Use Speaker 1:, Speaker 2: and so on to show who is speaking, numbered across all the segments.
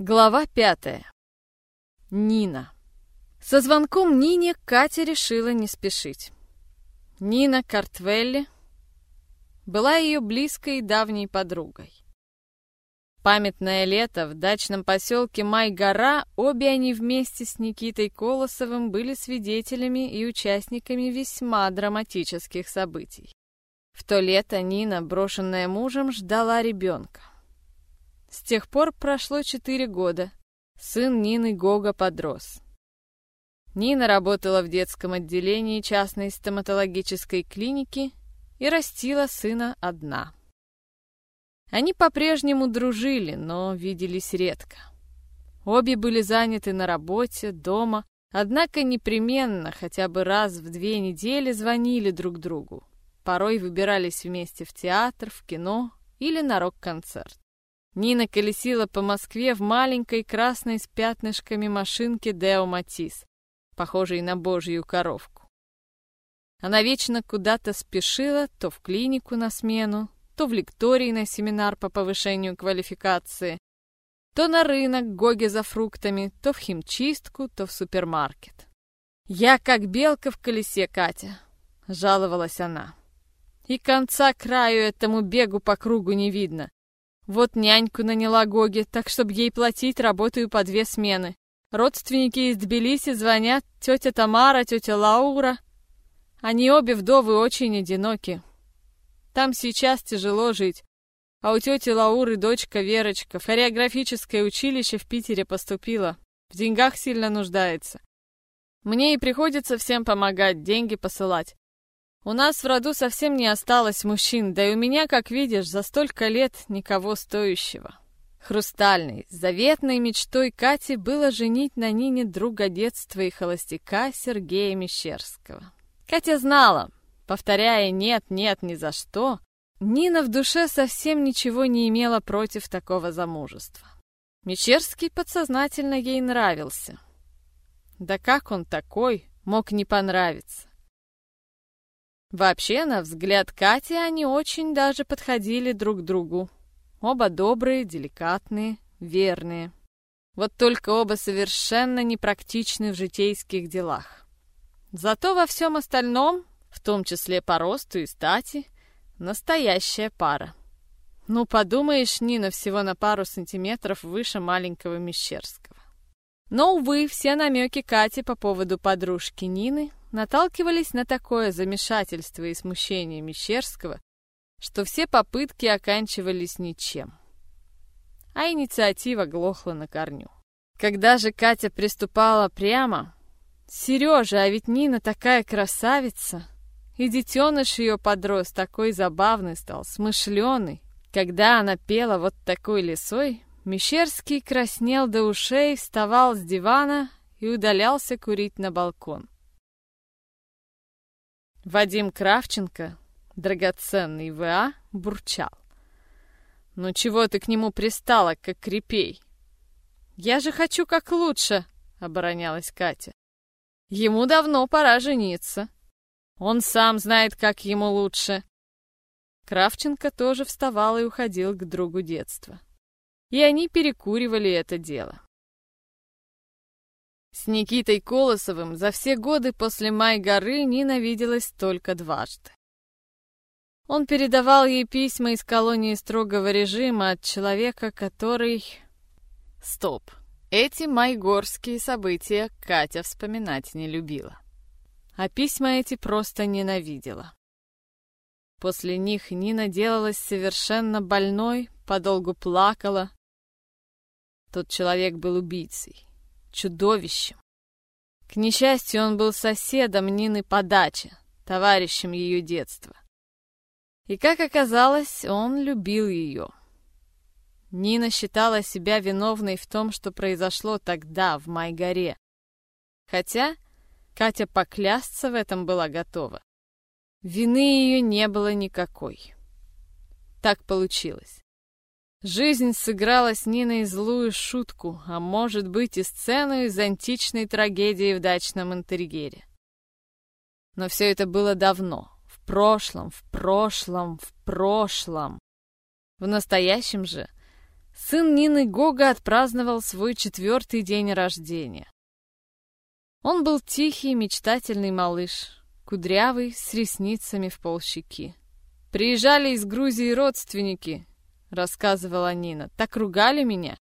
Speaker 1: Глава пятая. Нина. Со звонком Нине Катя решила не спешить. Нина Картвелли была ее близкой и давней подругой. Памятное лето в дачном поселке Май-Гора обе они вместе с Никитой Колосовым были свидетелями и участниками весьма драматических событий. В то лето Нина, брошенная мужем, ждала ребенка. С тех пор прошло четыре года. Сын Нины Гога подрос. Нина работала в детском отделении частной стоматологической клиники и растила сына одна. Они по-прежнему дружили, но виделись редко. Обе были заняты на работе, дома, однако непременно хотя бы раз в две недели звонили друг другу. Порой выбирались вместе в театр, в кино или на рок-концерт. Нина колесила по Москве в маленькой красной с пятнышками машинке Део Матис, похожей на божью коровку. Она вечно куда-то спешила, то в клинику на смену, то в лекторий на семинар по повышению квалификации, то на рынок Гоги за фруктами, то в химчистку, то в супермаркет. «Я как белка в колесе, Катя», — жаловалась она. «И конца краю этому бегу по кругу не видно. Вот няньку наняла Гоги, так чтобы ей платить, работаю по две смены. Родственники из Тбилиси звонят, тетя Тамара, тетя Лаура. Они обе вдовы очень одиноки. Там сейчас тяжело жить. А у тети Лауры дочка Верочка в хореографическое училище в Питере поступила. В деньгах сильно нуждается. Мне и приходится всем помогать, деньги посылать. У нас в роду совсем не осталось мужчин, да и у меня, как видишь, за столько лет никого стоящего. Хрустальной, заветной мечтой Кати было женить на Нине друга детства и холостяка Сергея Мещерского. Катя знала, повторяя «нет, нет, ни за что», Нина в душе совсем ничего не имела против такого замужества. Мещерский подсознательно ей нравился. Да как он такой мог не понравиться? Вообще, на взгляд Кати, они очень даже подходили друг другу. Оба добрые, деликатные, верные. Вот только оба совершенно непрактичны в житейских делах. Зато во всем остальном, в том числе по росту и стати, настоящая пара. Ну, подумаешь, Нина всего на пару сантиметров выше маленького Мещерского. Но, увы, все намеки Кати по поводу подружки Нины наталкивались на такое замешательство и смущение Мещерского, что все попытки оканчивались ничем. А инициатива глохла на корню. Когда же Катя приступала прямо, «Сережа, а ведь Нина такая красавица!» И детеныш ее подрос, такой забавный стал, смышленый. Когда она пела вот такой лесой, Мещерский краснел до ушей, вставал с дивана и удалялся курить на балкон. Вадим Кравченко, драгоценный ВА, бурчал. «Ну чего ты к нему пристала, как крепей?» «Я же хочу как лучше», — оборонялась Катя. «Ему давно пора жениться. Он сам знает, как ему лучше». Кравченко тоже вставал и уходил к другу детства. И они перекуривали это дело. С Никитой Колосовым за все годы после Май-горы Нина виделась только дважды. Он передавал ей письма из колонии строгого режима от человека, который... Стоп. Эти майгорские события Катя вспоминать не любила. А письма эти просто ненавидела. После них Нина делалась совершенно больной, подолгу плакала. Тот человек был убийцей чудовищем. К несчастью, он был соседом Нины по даче, товарищем ее детства. И, как оказалось, он любил ее. Нина считала себя виновной в том, что произошло тогда, в Майгоре. Хотя Катя поклясться в этом была готова. Вины ее не было никакой. Так получилось. Жизнь сыграла с Ниной злую шутку, а может быть и сцену из античной трагедии в дачном интерьере. Но все это было давно, в прошлом, в прошлом, в прошлом. В настоящем же сын Нины Гога отпраздновал свой четвертый день рождения. Он был тихий, мечтательный малыш, кудрявый, с ресницами в полщеки. «Приезжали из Грузии родственники», — рассказывала Нина. «Так ругали меня.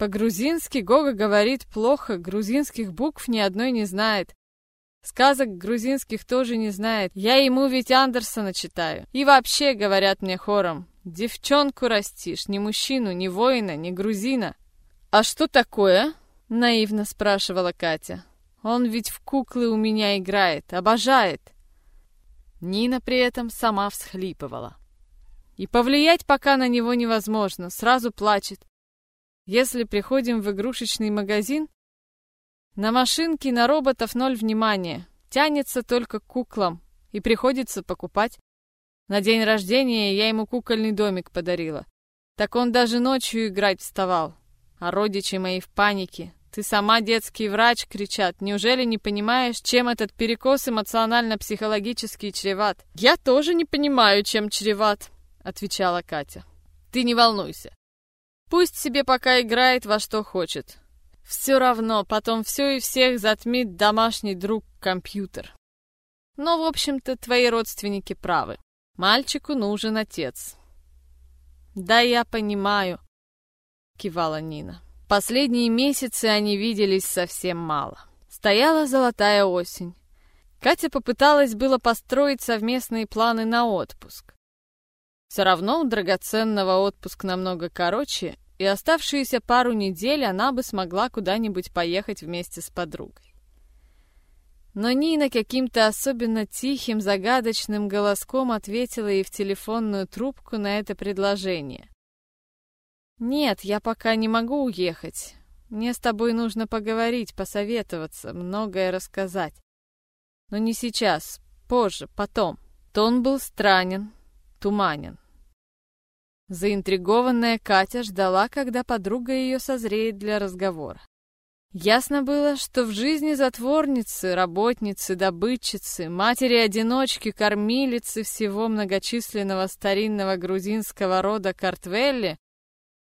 Speaker 1: По-грузински Гога говорит плохо, грузинских букв ни одной не знает. Сказок грузинских тоже не знает. Я ему ведь Андерсона читаю. И вообще, говорят мне хором, девчонку растишь, ни мужчину, ни воина, ни грузина. А что такое? Наивно спрашивала Катя. Он ведь в куклы у меня играет, обожает. Нина при этом сама всхлипывала. И повлиять пока на него невозможно, сразу плачет. Если приходим в игрушечный магазин, на машинки, на роботов ноль внимания. Тянется только к куклам. И приходится покупать. На день рождения я ему кукольный домик подарила. Так он даже ночью играть вставал. А родичи мои в панике. Ты сама детский врач, кричат. Неужели не понимаешь, чем этот перекос эмоционально-психологический чреват? Я тоже не понимаю, чем чреват, отвечала Катя. Ты не волнуйся. Пусть себе пока играет во что хочет. Все равно, потом все и всех затмит домашний друг компьютер. Но, в общем-то, твои родственники правы. Мальчику нужен отец. Да, я понимаю, кивала Нина. Последние месяцы они виделись совсем мало. Стояла золотая осень. Катя попыталась было построить совместные планы на отпуск. Все равно драгоценного отпуск намного короче, и оставшиеся пару недель она бы смогла куда-нибудь поехать вместе с подругой. Но Нина каким-то особенно тихим, загадочным голоском ответила ей в телефонную трубку на это предложение. «Нет, я пока не могу уехать. Мне с тобой нужно поговорить, посоветоваться, многое рассказать. Но не сейчас, позже, потом». Тон был странен, туманен. Заинтригованная Катя ждала, когда подруга ее созреет для разговора. Ясно было, что в жизни затворницы, работницы, добытчицы, матери-одиночки, кормилицы всего многочисленного старинного грузинского рода Картвелли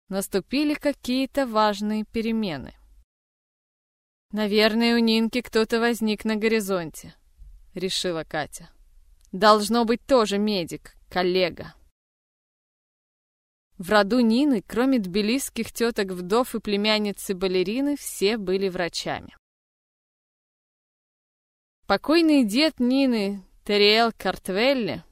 Speaker 1: наступили какие-то важные перемены. «Наверное, у Нинки кто-то возник на горизонте», — решила Катя. «Должно быть тоже медик, коллега». В роду Нины, кроме тбилисских теток вдов и племянницы-балерины, все были врачами. Покойный дед Нины, Териэл Картвелли,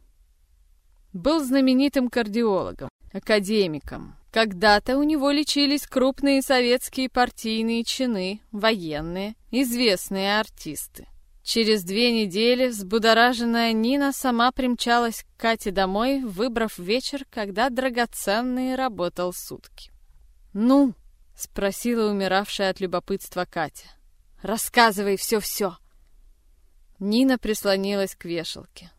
Speaker 1: был знаменитым кардиологом, академиком. Когда-то у него лечились крупные советские партийные чины, военные, известные артисты. Через две недели взбудораженная Нина сама примчалась к Кате домой, выбрав вечер, когда драгоценный работал сутки. «Ну?» — спросила умиравшая от любопытства Катя. «Рассказывай все-все!» Нина прислонилась к вешалке.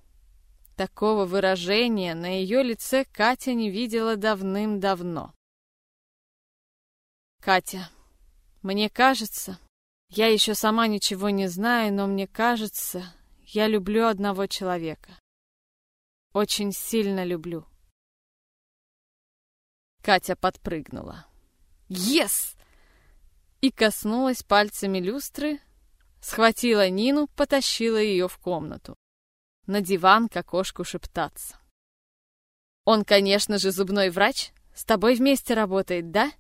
Speaker 1: Такого выражения на ее лице Катя не видела давным-давно. «Катя, мне кажется, я еще сама ничего не знаю, но мне кажется, я люблю одного человека. Очень сильно люблю. Катя подпрыгнула. «Ес!» И коснулась пальцами люстры, схватила Нину, потащила ее в комнату. На диван к окошку шептаться. «Он, конечно же, зубной врач. С тобой вместе работает, да?»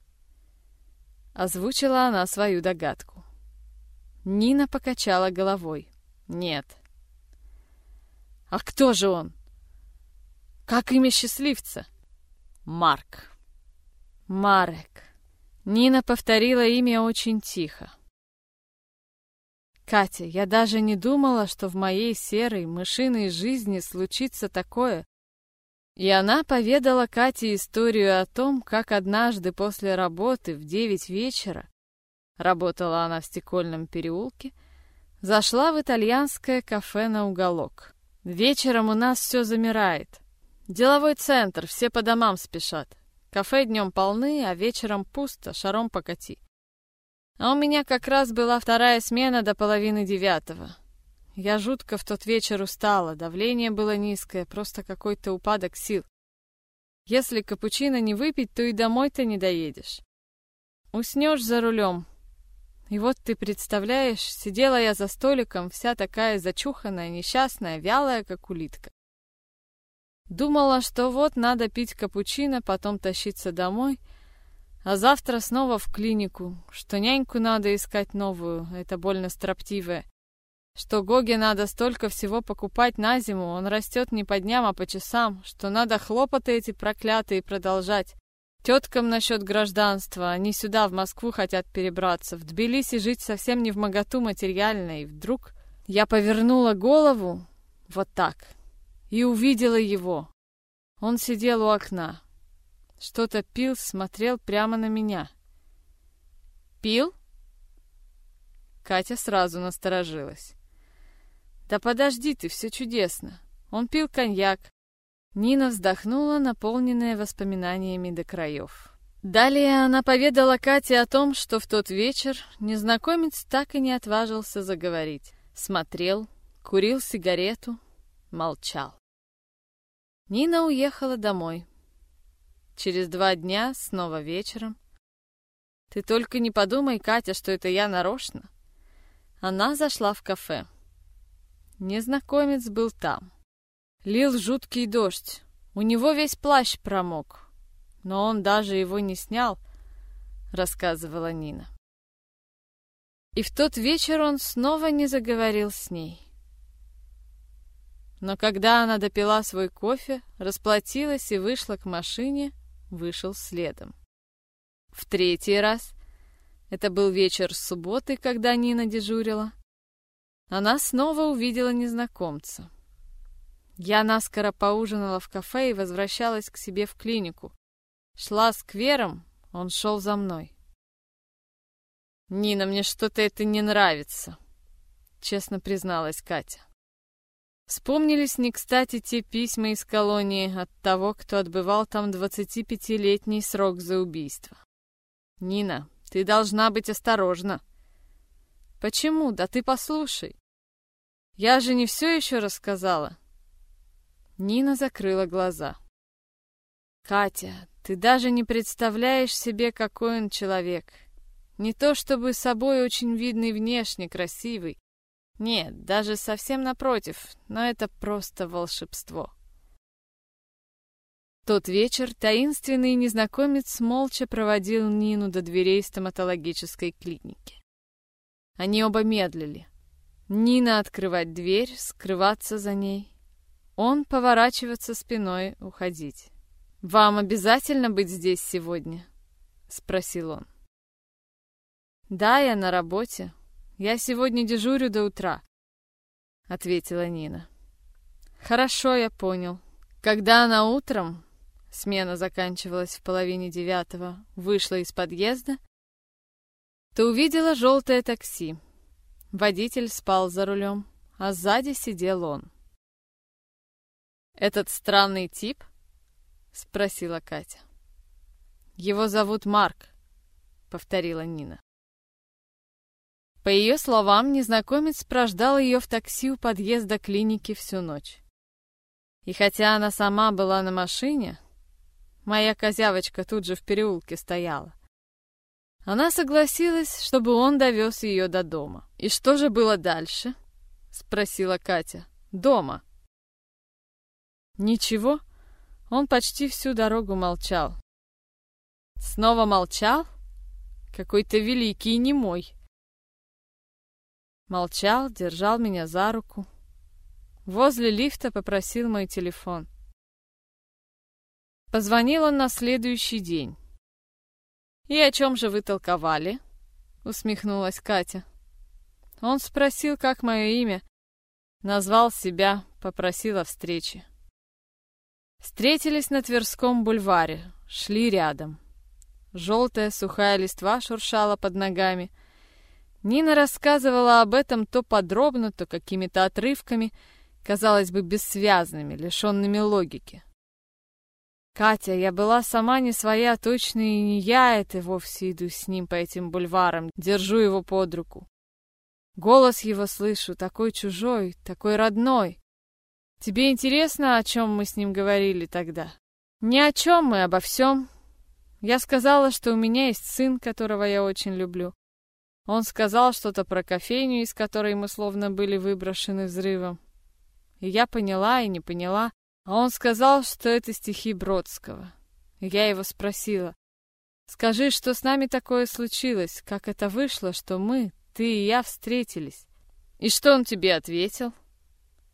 Speaker 1: Озвучила она свою догадку. Нина покачала головой. Нет. А кто же он? Как имя счастливца? Марк. Марек. Нина повторила имя очень тихо. Катя, я даже не думала, что в моей серой мышиной жизни случится такое. И она поведала Кате историю о том, как однажды после работы в девять вечера Работала она в стекольном переулке. Зашла в итальянское кафе на уголок. Вечером у нас все замирает. Деловой центр, все по домам спешат. Кафе днем полны, а вечером пусто, шаром покати. А у меня как раз была вторая смена до половины девятого. Я жутко в тот вечер устала, давление было низкое, просто какой-то упадок сил. Если капучино не выпить, то и домой-то не доедешь. Уснешь за рулем. И вот ты представляешь, сидела я за столиком, вся такая зачуханная, несчастная, вялая, как улитка. Думала, что вот надо пить капучино, потом тащиться домой, а завтра снова в клинику, что няньку надо искать новую, это больно строптивая, что Гоге надо столько всего покупать на зиму, он растет не по дням, а по часам, что надо хлопоты эти проклятые продолжать. Теткам насчет гражданства, они сюда, в Москву, хотят перебраться, в Тбилиси жить совсем не в моготу материально, и вдруг я повернула голову вот так и увидела его. Он сидел у окна, что-то пил, смотрел прямо на меня. «Пил?» Катя сразу насторожилась. «Да подожди ты, все чудесно. Он пил коньяк». Нина вздохнула, наполненная воспоминаниями до краев. Далее она поведала Кате о том, что в тот вечер незнакомец так и не отважился заговорить. Смотрел, курил сигарету, молчал. Нина уехала домой. Через два дня, снова вечером. Ты только не подумай, Катя, что это я нарочно. Она зашла в кафе. Незнакомец был там. Лил жуткий дождь. У него весь плащ промок. Но он даже его не снял, рассказывала Нина. И в тот вечер он снова не заговорил с ней. Но когда она допила свой кофе, расплатилась и вышла к машине, вышел следом. В третий раз, это был вечер субботы, когда Нина дежурила, она снова увидела незнакомца. Я наскоро поужинала в кафе и возвращалась к себе в клинику. Шла сквером, он шел за мной. «Нина, мне что-то это не нравится», — честно призналась Катя. Вспомнились не кстати те письма из колонии от того, кто отбывал там 25-летний срок за убийство. «Нина, ты должна быть осторожна», Почему? Да ты послушай. Я же не все еще рассказала. Нина закрыла глаза. Катя, ты даже не представляешь себе, какой он человек. Не то чтобы собой очень видный внешне, красивый. Нет, даже совсем напротив, но это просто волшебство. Тот вечер таинственный незнакомец молча проводил Нину до дверей стоматологической клиники. Они оба медлили. Нина открывать дверь, скрываться за ней. Он поворачиваться спиной, уходить. «Вам обязательно быть здесь сегодня?» — спросил он. «Да, я на работе. Я сегодня дежурю до утра», — ответила Нина. «Хорошо, я понял. Когда она утром, смена заканчивалась в половине девятого, вышла из подъезда, ты увидела желтое такси. Водитель спал за рулем, а сзади сидел он. «Этот странный тип?» — спросила Катя. «Его зовут Марк», — повторила Нина. По ее словам, незнакомец прождал ее в такси у подъезда клиники всю ночь. И хотя она сама была на машине, моя козявочка тут же в переулке стояла, она согласилась, чтобы он довез ее до дома. «И что же было дальше?» — спросила Катя. «Дома». «Ничего». Он почти всю дорогу молчал. «Снова молчал? Какой-то великий немой». Молчал, держал меня за руку. Возле лифта попросил мой телефон. Позвонил он на следующий день. «И о чем же вы толковали?» — усмехнулась Катя. Он спросил, как мое имя. Назвал себя, попросил о встрече. Встретились на Тверском бульваре, шли рядом. Желтая сухая листва шуршала под ногами. Нина рассказывала об этом то подробно, то какими-то отрывками, казалось бы, бессвязными, лишенными логики. Катя, я была сама не своя, точно и не я это вовсе иду с ним по этим бульварам, держу его под руку. Голос его слышу, такой чужой, такой родной. Тебе интересно, о чем мы с ним говорили тогда? Ни о чем мы, обо всем. Я сказала, что у меня есть сын, которого я очень люблю. Он сказал что-то про кофейню, из которой мы словно были выброшены взрывом. И я поняла и не поняла, а он сказал, что это стихи Бродского. И я его спросила, «Скажи, что с нами такое случилось? Как это вышло, что мы, ты и я встретились?» «И что он тебе ответил?» —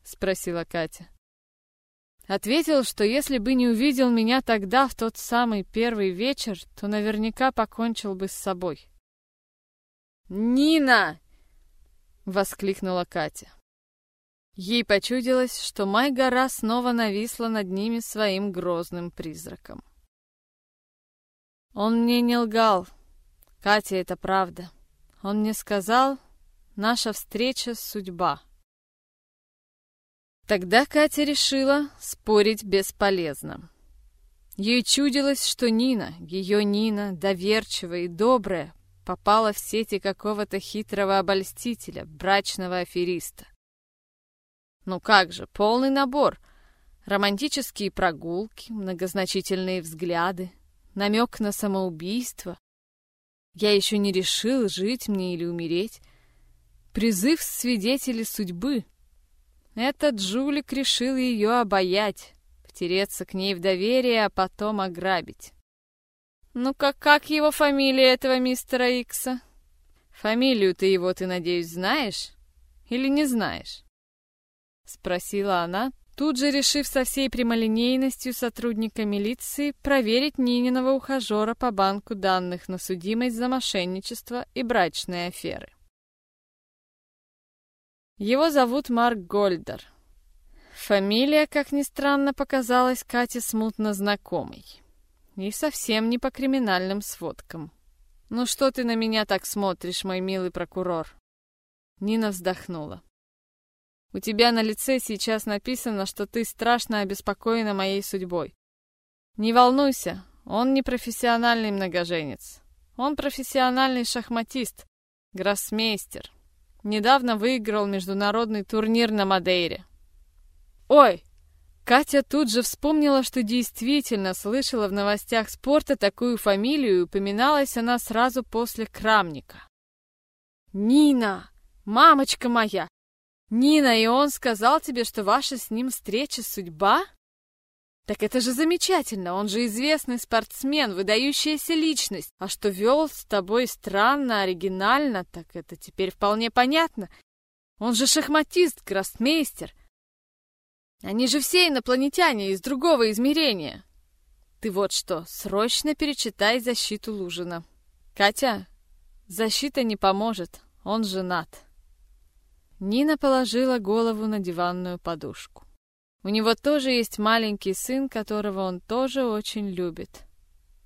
Speaker 1: спросила Катя. Ответил, что если бы не увидел меня тогда, в тот самый первый вечер, то наверняка покончил бы с собой. «Нина!» — воскликнула Катя. Ей почудилось, что Май-гора снова нависла над ними своим грозным призраком. Он мне не лгал. Катя, это правда. Он мне сказал, наша встреча — судьба. Тогда Катя решила, спорить бесполезно. Ей чудилось, что Нина, ее Нина, доверчивая и добрая, попала в сети какого-то хитрого обольстителя, брачного афериста. Ну как же, полный набор. Романтические прогулки, многозначительные взгляды, намек на самоубийство. Я еще не решил, жить мне или умереть. Призыв свидетелей судьбы — этот жулик решил ее обаять, втереться к ней в доверие, а потом ограбить. «Ну-ка, как его фамилия этого мистера Икса? Фамилию ты его, ты, надеюсь, знаешь? Или не знаешь?» Спросила она, тут же решив со всей прямолинейностью сотрудника милиции проверить Нининого ухажера по банку данных на судимость за мошенничество и брачные аферы. Его зовут Марк Гольдер. Фамилия, как ни странно, показалась Кате смутно знакомой. И совсем не по криминальным сводкам. «Ну что ты на меня так смотришь, мой милый прокурор?» Нина вздохнула. «У тебя на лице сейчас написано, что ты страшно обеспокоена моей судьбой. Не волнуйся, он не профессиональный многоженец. Он профессиональный шахматист, гроссмейстер, Недавно выиграл международный турнир на Мадейре. Ой! Катя тут же вспомнила, что действительно слышала в новостях спорта такую фамилию, и упоминалась она сразу после Крамника. «Нина! Мамочка моя! Нина, и он сказал тебе, что ваша с ним встреча судьба?» Так это же замечательно, он же известный спортсмен, выдающаяся личность. А что вел с тобой странно, оригинально, так это теперь вполне понятно. Он же шахматист, гроссмейстер. Они же все инопланетяне из другого измерения. Ты вот что, срочно перечитай защиту Лужина. Катя, защита не поможет, он женат. Нина положила голову на диванную подушку. У него тоже есть маленький сын, которого он тоже очень любит.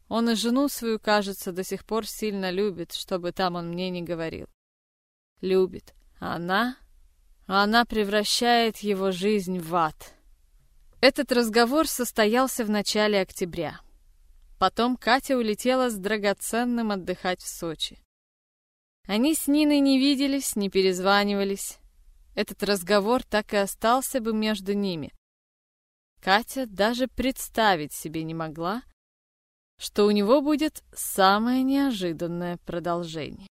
Speaker 1: Он и жену свою, кажется, до сих пор сильно любит, чтобы там он мне не говорил. Любит. А она... А она превращает его жизнь в ад. Этот разговор состоялся в начале октября. Потом Катя улетела с драгоценным отдыхать в Сочи. Они с Ниной не виделись, не перезванивались. Этот разговор так и остался бы между ними. Катя даже представить себе не могла, что у него будет самое неожиданное продолжение.